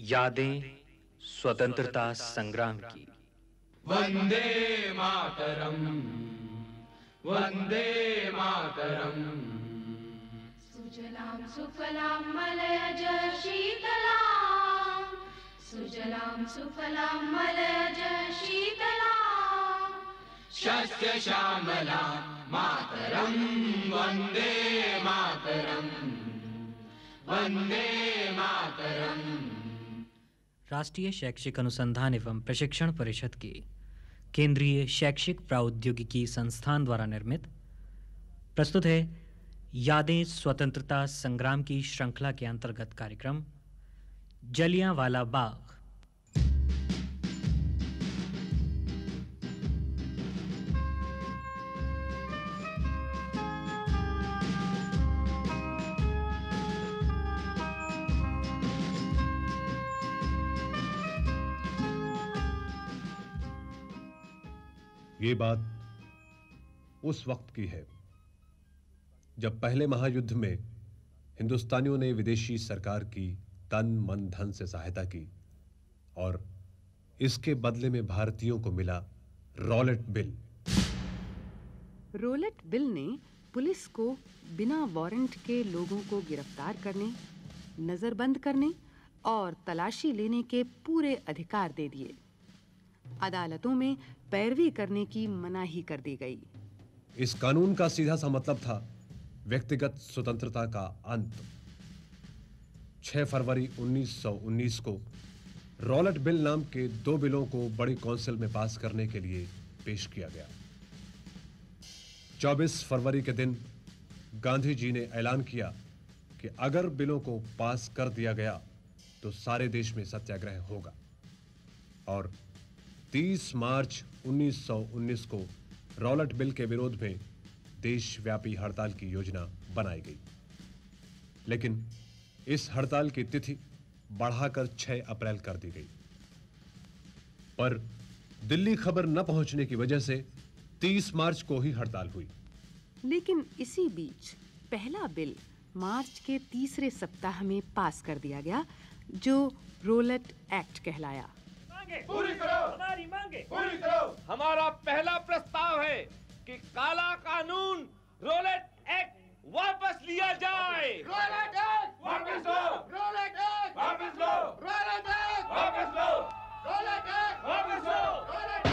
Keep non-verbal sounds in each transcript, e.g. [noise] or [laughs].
यादें स्वतंत्रता संग्राम की। वंदे मातरम वंदे मातरम। सुजलाम सुफलां मलयज शीतलां सुजलां सुफलां मलयज शीतलां शस्य श्यामला मातरम वंदे मातरम। वंदे मातरम। राष्ट्रीय शैक्षिक अनुसंधान एवं प्रशिक्षण परिषद के। केंद्रीय शैक्षिक प्रौद्योगिकी संस्थान द्वारा निर्मित। प्रस्तुत है यादें स्वतंत्रता संग्राम की श्रृंखला के अंतर्गत कार्यक्रम। जलियांवाला बाग। ये बात उस वक्त की है, जब पहले महायुद्ध में हिंदुस्तानियों ने विदेशी सरकार की तन मन धन से सहायता की और इसके बदले में भारतीयों को मिला रॉलेट बिल। रोलेट बिल ने पुलिस को बिना वारंट के लोगों को गिरफ़्तार करने, नजरबंद करने और तलाशी लेने के पूरे अधिकार दे दिए। अदालतों में पैरवी करने की मनाही कर दी गई। इस कानून का सीधा सा मतलब था व्यक्तिगत स्वतंत्रता का अंत। 6 फरवरी 1919 को रॉलेट बिल नाम के दो बिलों को बड़ी काउंसिल में पास करने के लिए पेश किया गया। 24 फरवरी के दिन गांधी जी ने ऐलान किया कि अगर बिलों को पास कर दिया गया तो सारे देश में सत्याग्रह होगा और 30 मार्च 1919 को रॉलेट बिल के विरोध में देशव्यापी हड़ताल की योजना बनाई गई। लेकिन इस हड़ताल की तिथि बढ़ाकर 6 अप्रैल कर दी गई। पर दिल्ली खबर न पहुँचने की वजह से 30 मार्च को ही हड़ताल हुई। लेकिन इसी बीच पहला बिल मार्च के तीसरे सप्ताह में पास कर दिया गया, जो रोलेट एक्ट कहलाया। पूरी करो। हमारी मांगे। पूरी करो। हमारा पहला प्रस्ताव है कि काला कानून रोलेट एक्ट वापस लिया जाए। Rowlatt act. वापस लो। Roulette act. वापस लो। Roulette act. वापस लो। Roulette act. वापस लो। रोलेट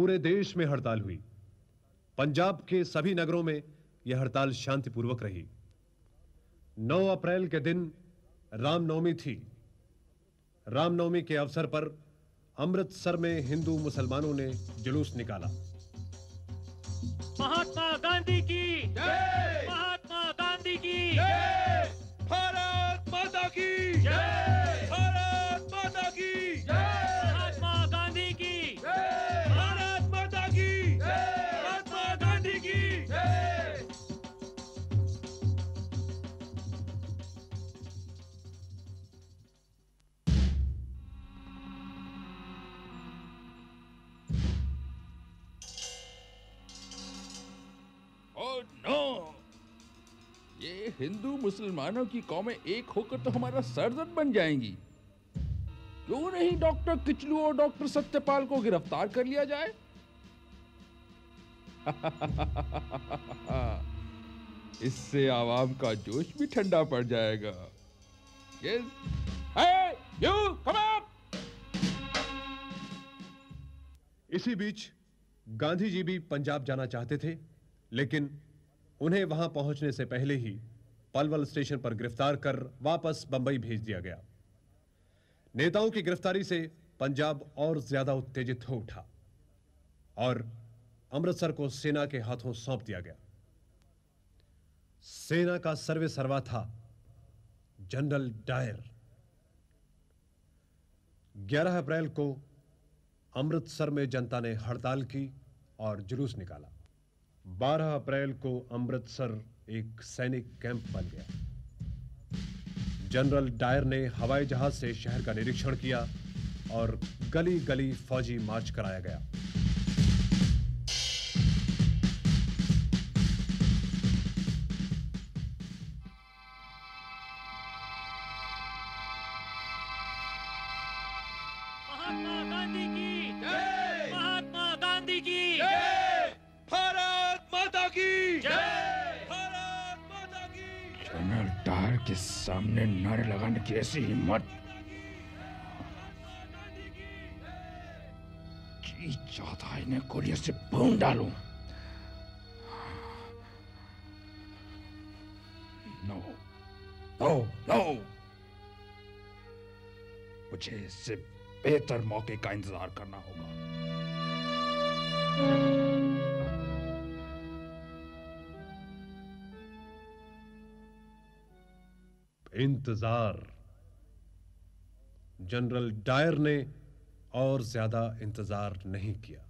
पूरे देश में हड़ताल हुई। पंजाब के सभी नगरों में यह हड़ताल शांतिपूर्वक रही। 9 अप्रैल के दिन रामनवमी थी। रामनवमी के अवसर पर अमृतसर में हिंदू मुसलमानों ने जुलूस निकाला। महात्मा गांधी की। महात्मा गांधी की। हिंदू मुसलमानों की कौमें एक होकर तो हमारा सरदर्द बन जाएँगी। क्यों नहीं डॉक्टर किचलू और डॉक्टर सत्यपाल को गिरफ़्तार कर लिया जाए? [laughs] इससे आवाम का जोश भी ठंडा पड़ जाएगा। Hey, you come up! इसी बीच गांधी जी भी पंजाब जाना चाहते थे लेकिन उन्हें वहाँ पहुँचने से पहले ही पलवल स्टेशन पर गिरफ़्तार कर वापस बंबई भेज दिया गया। नेताओं की गिरफ्तारी से पंजाब और ज़्यादा उत्तेजित हो उठा और अमृतसर को सेना के हाथों सौंप दिया गया। सेना का सर्वे सर्वा था जनरल डायर। 11 अप्रैल को अमृतसर में जनता ने हड़ताल की और जुलूस निकाला। 12 अप्रैल को अमृतसर एक सैनिक कैंप बन गया। जनरल डायर ने हवाई जहाज़ से शहर का निरीक्षण किया और गली गली फौजी मार्च कराया गया। नारे लगाने की ऐसी हिम्मत जी चाहता है इन्हें गोलियों से भून डालूं? नो। नो। नो। मुझे इससे बेहतर मौके का इंतज़ार करना होगा। इंतज़ार। जनरल डायर ने और ज़्यादा इंतज़ार नहीं किया।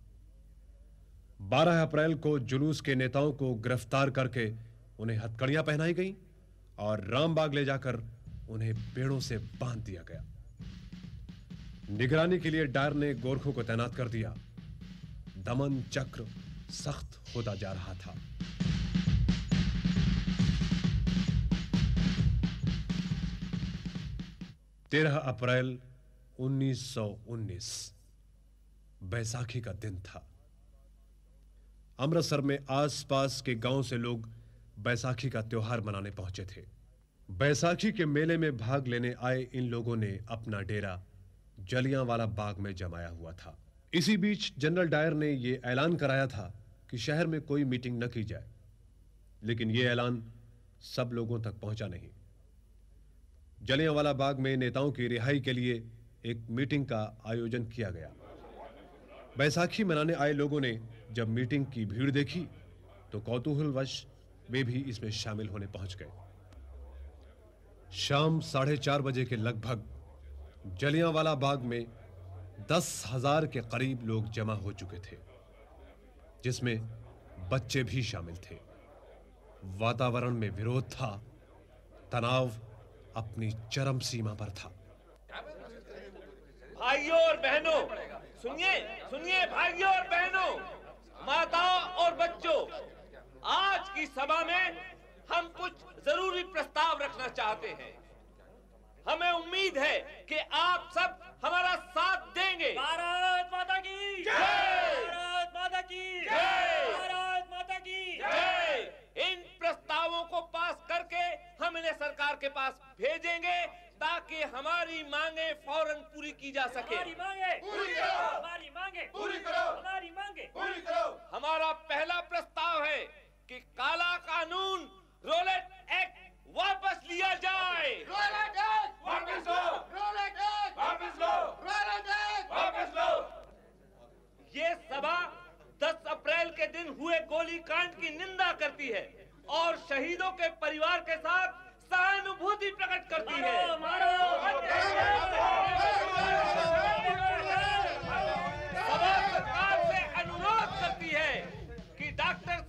12 अप्रैल को जुलूस के नेताओं को गिरफ़्तार करके उन्हें हथकड़ियाँ पहनाई गईं और रामबाग ले जाकर उन्हें पेड़ों से बाँध दिया गया। निगरानी के लिए डायर ने गोरखों को तैनात कर दिया। दमन चक्र सख्त होता जा रहा था। तेरह अप्रैल 1919 बैसाखी का दिन था। अमृतसर में आसपास के गाँव से लोग बैसाखी का त्योहार मनाने पहुँचे थे। बैसाखी के मेले में भाग लेने आए इन लोगों ने अपना डेरा जलियांवाला बाग में जमाया हुआ था। इसी बीच जनरल डायर ने यह ऐलान कराया था कि शहर में कोई मीटिंग न की जाए, लेकिन यह ऐलान सब लोगों तक पहुँचा नहीं। जलियांवाला बाग में नेताओं की रिहाई के लिए एक मीटिंग का आयोजन किया गया। बैसाखी मनाने आए लोगों ने जब मीटिंग की भीड़ देखी तो कौतूहलवश वे भी इसमें शामिल होने पहुँच गए। शाम साढ़े चार बजे के लगभग जलियांवाला बाग में दस हज़ार के करीब लोग जमा हो चुके थे, जिसमें बच्चे भी शामिल थे। वातावरण में विरोध था, तनाव अपनी चरम सीमा पर था भाइयों और बहनों सुनिए सुनिए भाइयों और बहनों माताओं और बच्चों आज की सभा में हम कुछ ज़रूरी प्रस्ताव रखना चाहते हैं हमें उम्मीद है कि आप सब हमारा साथ देंगे भारत माता की जय! भारत माता की जय! भारत माता की जय! इन प्रस्तावों को पास करके हम इन्हें सरकार के पास भेजेंगे ताकि हमारी मांगे फ़ौरन पूरी की जा सके। हमारी मांगे। पूरी करो! हमारी मांगे। पूरी करो! हमारी मांगे। पूरी करो। हमारा पहला प्रस्ताव है कि काला कानून रोलेट एक्ट वापस लिया जाए। Rowlatt act. वापस लो। Roulette act. वापस लो। Roulette act. वापस लो। ये सभा 10 अप्रैल के दिन हुए गोलीकांड की निंदा करती है और शहीदों के परिवार के साथ सहानुभूति प्रकट करती है। सभा सरकार से अनुरोध करती है कि डॉक्टर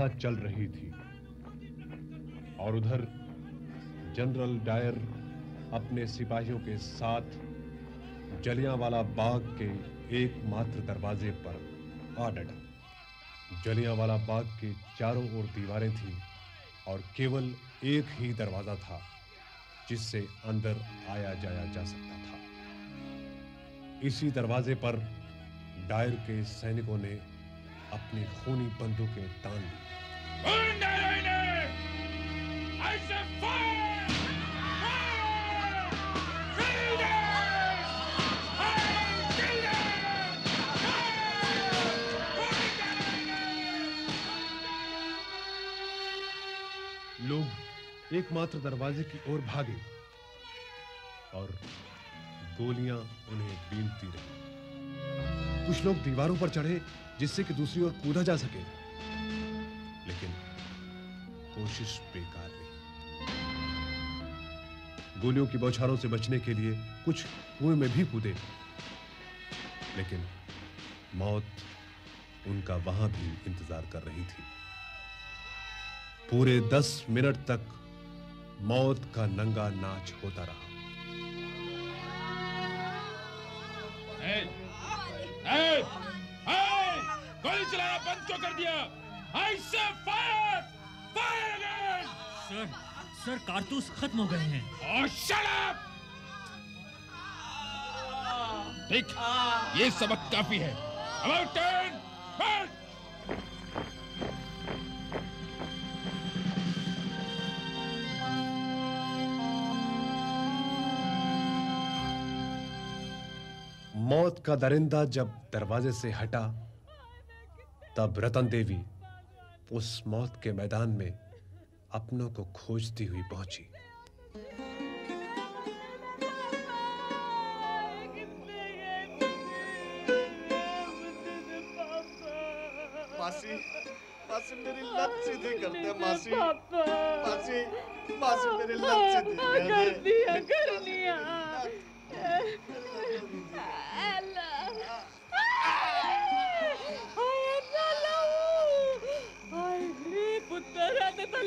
सभा चल रही थी। और उधर जनरल डायर अपने सिपाहियों के साथ जलियांवाला बाग के एकमात्र दरवाजे पर आ डटा। जलियांवाला बाग के चारों ओर दीवारें थीं और केवल एक ही दरवाज़ा था, जिससे अंदर आया जाया जा सकता था। इसी दरवाजे पर डायर के सैनिकों ने अपनी खूनी बंदूकें तान ली लोग एकमात्र दरवाजे की ओर भागे और गोलियाँ उन्हें बीनती रही। कुछ लोग दीवारों पर चढ़े जिससे कि दूसरी ओर कूदा जा सके। लेकिन कोशिश बेकार रही। गोलियों की बौछारों से बचने के लिए कुछ कुएँ में भी कूदे। लेकिन मौत उनका वहाँ भी इंतज़ार कर रही थी। पूरे दस मिनट तक मौत का नंगा नाच होता रहा। ए, गोली चलाना बंद क्यों कर दिया? I say fire fire again sir sir कारतूस खत्म हो गए हैं। और शट अप ठीक ये सबक काफ़ी है। अबाउट टर्न मौत का दरिंदा जब दरवाजे से हटा तब रतन देवी उस मौत के मैदान में अपनों को खोजती हुई पहुँची। मासी मासी मेरी लत सीधी कर दे मासी। मासी मासी मेरी लत सीधी कर दे कर दिया पुत्र ते तो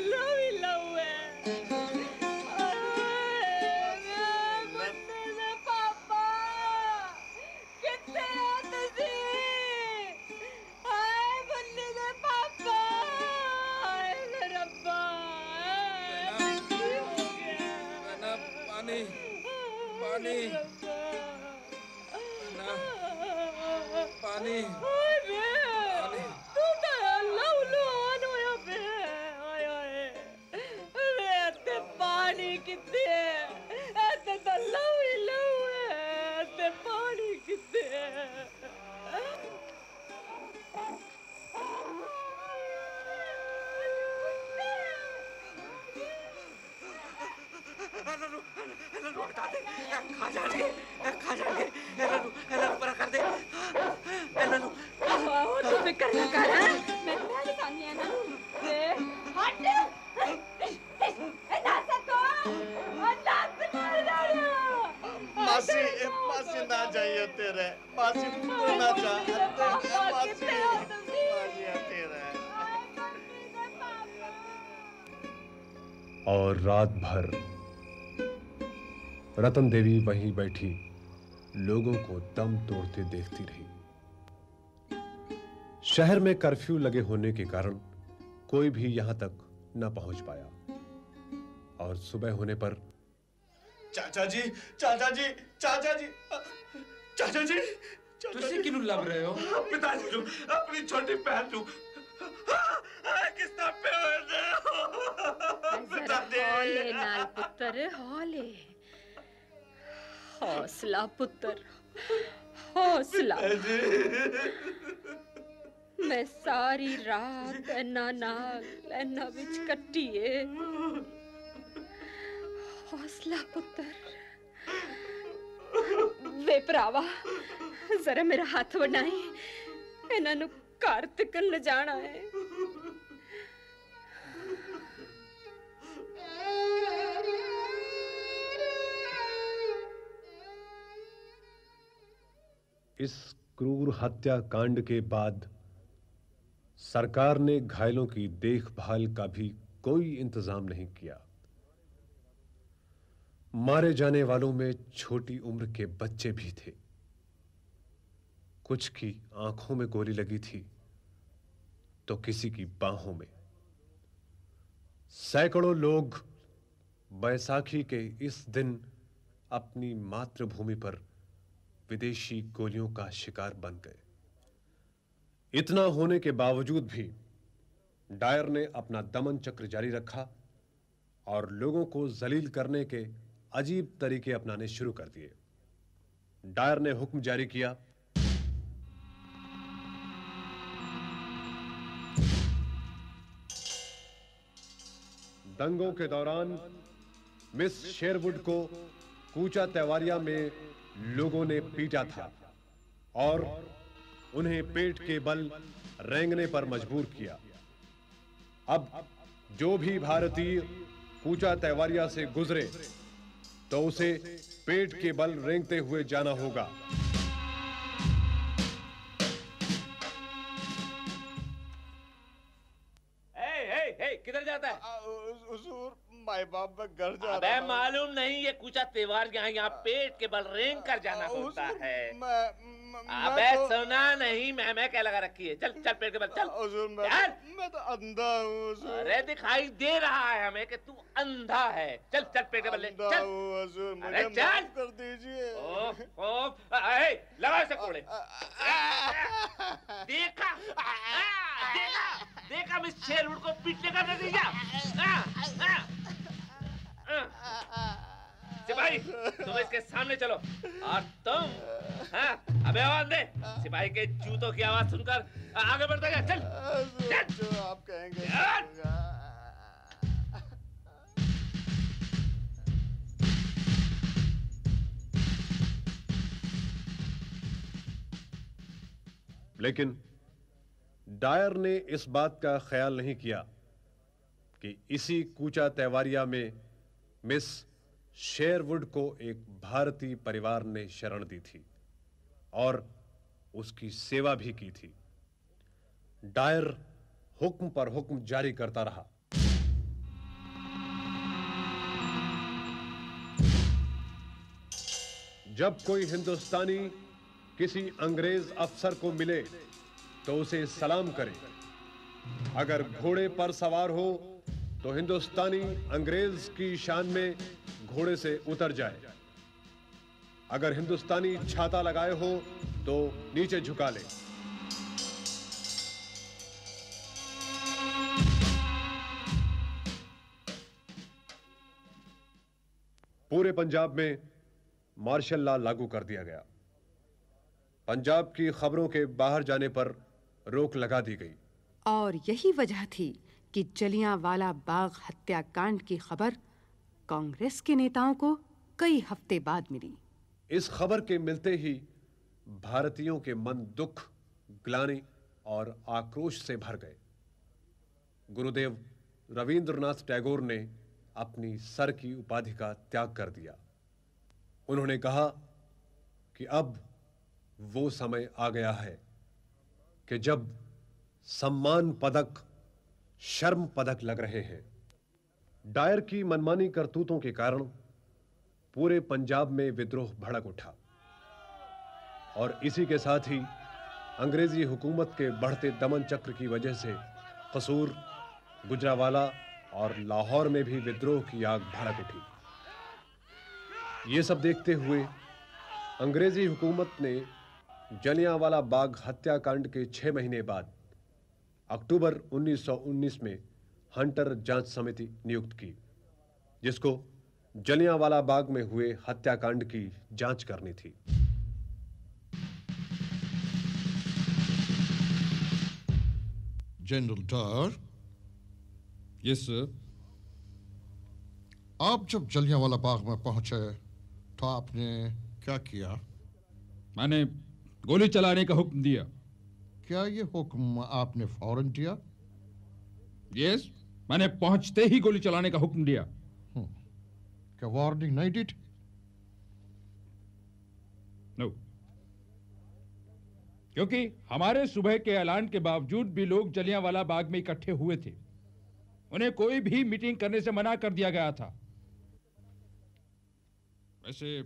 आहो तू फिकर ना कर मैं मैं दिखानी है ना ये हट। ए नाच तो नाच मासी ए मासी ना जाइए तेरे। मासी तू ना जा। मासी। हो मासी तेरे। और रात भर रतन देवी वहीं बैठी लोगों को दम तोड़ते देखती रही। शहर में कर्फ्यू लगे होने के कारण कोई भी यहाँ तक न पहुँच पाया। और सुबह होने पर चाचा जी चाचा जी चाचा जी चाचा जी तुझे किनु लग रहे हो? पिताजी लू अपनी छोटी बहन जो किस तरह पे हो। पिताजी हौले नाल पुत्र हौले। हौसला, पुत्र, हौसला। मैं सारी रात ना नाग, ना विच कट्टिए हौसला, पुत्र। वे प्रावा जरा मेरा हाथ वनाई इन्हों घर तक ले जाना है। इस क्रूर हत्याकांड के बाद सरकार ने घायलों की देखभाल का भी कोई इंतज़ाम नहीं किया। मारे जाने वालों में छोटी उम्र के बच्चे भी थे। कुछ की आँखों में गोली लगी थी तो किसी की बाहों में। सैकड़ों लोग बैसाखी के इस दिन अपनी मातृभूमि पर विदेशी गोलियों का शिकार बन गए। इतना होने के बावजूद भी डायर ने अपना दमन चक्र जारी रखा और लोगों को जलील करने के अजीब तरीके अपनाने शुरू कर दिए। डायर ने हुक्म जारी किया। दंगों के दौरान मिस शेरवुड को कूचा त्योहारिया में लोगों ने पीटा था और उन्हें पेट के बल रेंगने पर मजबूर किया। अब जो भी भारतीय कूचा तैवारिया से गुजरे तो उसे पेट के बल रेंगते हुए जाना होगा। ए, ए, ए, किधर जाता है? माई बाप मैं घर जा अबे रहा हूँ। मालूम नहीं ये कुचा त्योहार यहाँ यहाँ पेट के बल रेंग कर जाना होता है। मैं मैं- अबे तो- सुना नहीं मैं मैं क्या लगा रखी है? चल चल पेट के बल चल। हुजूर मैं तो, मैं तो अंधा हूँ अरे दिखाई दे रहा है हमें कि तू अंधा है। चल चल पेट के बल अंधा चल। हूँ हुजूर अरे मुझे चल। माफ़ कर दीजिए। ओह ओह ए, लगा इसे कोड़े। [laughs] देखा देखा। देखा मिस शेरवुड को पीटने का नतीजा? आ, आ। सिपाही तुम इसके सामने चलो। और तुम हाँ अबे आवाज़ दे। सिपाही के जूतों की आवाज़ सुनकर आगे बढ़ता गया चल हुजूर, जो आप कहेंगे लेकिन डायर ने इस बात का ख्याल नहीं किया कि इसी कूचा तैवारिया में मिस शेरवुड को एक भारतीय परिवार ने शरण दी थी और उसकी सेवा भी की थी। डायर हुक्म पर हुक्म जारी करता रहा। जब कोई हिंदुस्तानी किसी अंग्रेज़ अफसर को मिले तो उसे सलाम करे। अगर घोड़े पर सवार हो तो हिंदुस्तानी अंग्रेज़ की शान में घोड़े से उतर जाए। अगर हिंदुस्तानी छाता लगाए हो तो नीचे झुका ले। पूरे पंजाब में मार्शल लॉ लागू कर दिया गया। पंजाब की खबरों के बाहर जाने पर रोक लगा दी गई। और यही वजह थी कि जलियांवाला बाग हत्याकांड की खबर कांग्रेस के नेताओं को कई हफ़्ते बाद मिली। इस खबर के मिलते ही भारतीयों के मन दुख ग्लानि और आक्रोश से भर गए। गुरुदेव रविंद्रनाथ टैगोर ने अपनी सर की उपाधि का त्याग कर दिया। उन्होंने कहा कि अब वो समय आ गया है। कि जब सम्मान पदक, शर्म पदक लग रहे हैं, डायर की मनमानी करतूतों के कारण पूरे पंजाब में विद्रोह भड़क उठा। और इसी के साथ ही अंग्रेज़ी हुकूमत के बढ़ते दमन चक्र की वजह से कसूर, गुजरावाला और लाहौर में भी विद्रोह की आग भड़क उठी। ये सब देखते हुए अंग्रेज़ी हुकूमत ने जलियांवाला बाग हत्याकांड के छह महीने बाद अक्टूबर 1919 में हंटर जाँच समिति नियुक्त की जिसको जलियांवाला बाग में हुए हत्याकांड की जाँच करनी थी। जनरल डार यस सर आप जब जलियांवाला बाग में पहुँचे तो आपने क्या किया? मैंने गोली चलाने का हुक्म दिया। क्या ये हुक्म आपने फ़ौरन दिया यस मैंने पहुँचते ही गोली चलाने का हुक्म दिया। क्या वार्निंग नहीं दी नो क्योंकि हमारे सुबह के ऐलान के बावजूद भी लोग जलियांवाला बाग में इकट्ठे हुए थे। उन्हें कोई भी मीटिंग करने से मना कर दिया गया था। वैसे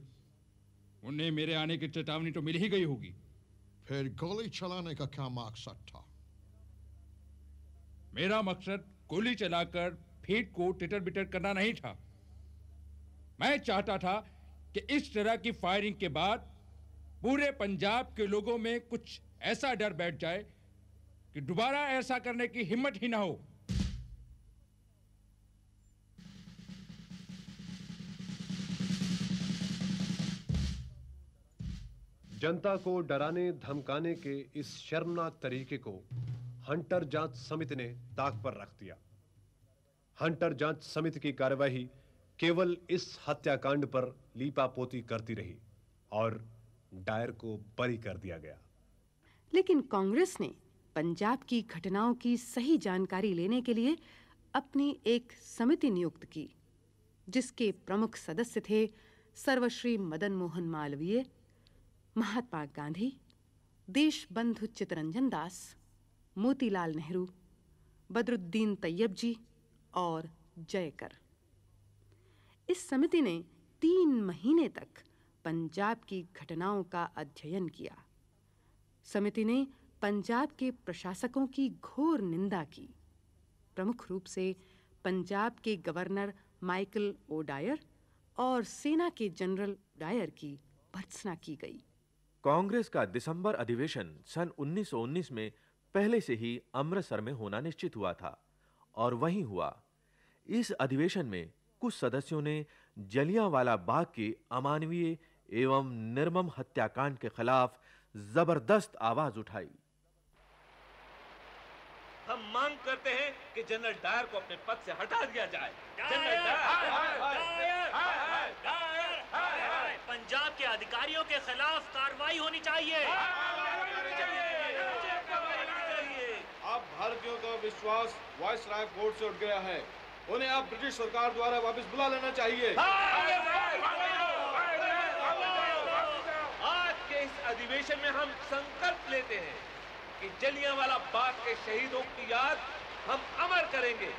उन्हें मेरे आने की चेतावनी तो मिल ही गई होगी। फिर गोली चलाने का क्या मकसद था मेरा मकसद गोली चलाकर फीट को टिटर बिटर करना नहीं था। मैं चाहता था कि इस तरह की फायरिंग के बाद पूरे पंजाब के लोगों में कुछ ऐसा डर बैठ जाए कि दोबारा ऐसा करने की हिम्मत ही ना हो। जनता को डराने, धमकाने के इस शर्मनाक तरीके को हंटर जाँच समिति ने ताक पर रख दिया। हंटर जाँच समिति की कार्यवाही केवल इस हत्याकांड पर लीपापोती करती रही और डायर को बरी कर दिया गया। लेकिन कांग्रेस ने पंजाब की घटनाओं की सही जानकारी लेने के लिए अपनी एक समिति नियुक्त की, जिसके प्रमुख सदस्य थे सर्वश्री मदन मोहन मालवीय महात्मा गांधी, देशबंधु चितरंजन दास, मोतीलाल नेहरू, बदरुद्दीन तैयब जी और जयकर। इस समिति ने तीन महीने तक पंजाब की घटनाओं का अध्ययन किया। समिति ने पंजाब के प्रशासकों की घोर निंदा की। प्रमुख रूप से पंजाब के गवर्नर माइकल ओडायर और सेना के जनरल डायर की भर्त्सना की गई। कांग्रेस का दिसंबर अधिवेशन सन 1919 में पहले से ही अमृतसर में होना निश्चित हुआ था और वहीं हुआ। इस अधिवेशन में कुछ सदस्यों ने जलियांवाला बाग के अमानवीय एवं निर्मम हत्याकांड के खिलाफ ज़बरदस्त आवाज़ उठाई। हम मांग करते हैं कि जनरल डायर को अपने पद से हटा दिया जाए। जनरल डायर पंजाब के अधिकारियों के खिलाफ कार्रवाई होनी चाहिए। अब भारतीयों का विश्वास वाइस राय कोर्ट से उठ गया है। उन्हें अब ब्रिटिश सरकार द्वारा वापस बुला लेना चाहिए। आज के इस अधिवेशन में हम संकल्प लेते हैं कि जलियांवाला बाग के शहीदों की याद हम अमर करेंगे।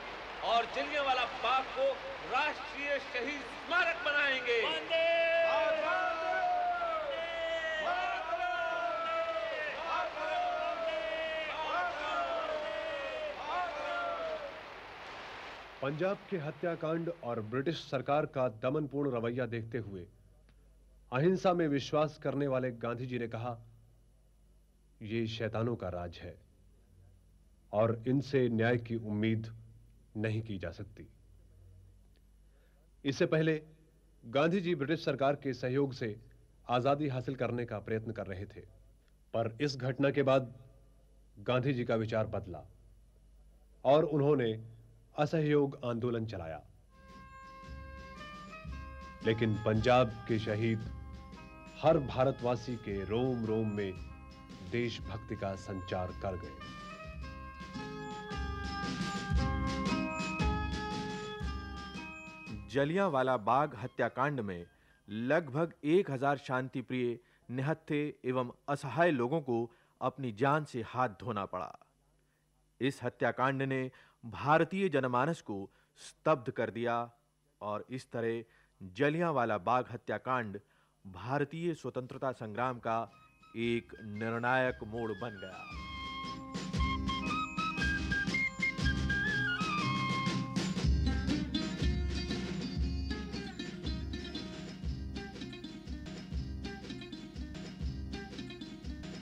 और जलियांवाला बाग को राष्ट्रीय शहीद स्मारक बनाएँगे। पंजाब के हत्याकांड और ब्रिटिश सरकार का दमनपूर्ण रवैया देखते हुए अहिंसा में विश्वास करने वाले गांधी जी ने कहा यह शैतानों का राज है और इनसे न्याय की उम्मीद नहीं की जा सकती। इससे पहले गांधी जी ब्रिटिश सरकार के सहयोग से आज़ादी हासिल करने का प्रयत्न कर रहे थे, पर इस घटना के बाद गांधी जी का विचार बदला और उन्होंने असहयोग आंदोलन चलाया। लेकिन पंजाब के शहीद हर भारतवासी के रोम रोम में देशभक्ति का संचार कर गए। जलियांवाला बाग हत्याकांड में लगभग 1000 शांति प्रिय निहत्थे एवं असहाय लोगों को अपनी जान से हाथ धोना पड़ा। इस हत्याकांड ने भारतीय जनमानस को स्तब्ध कर दिया और इस तरह जलियांवाला बाग हत्याकांड भारतीय स्वतंत्रता संग्राम का एक निर्णायक मोड़ बन गया।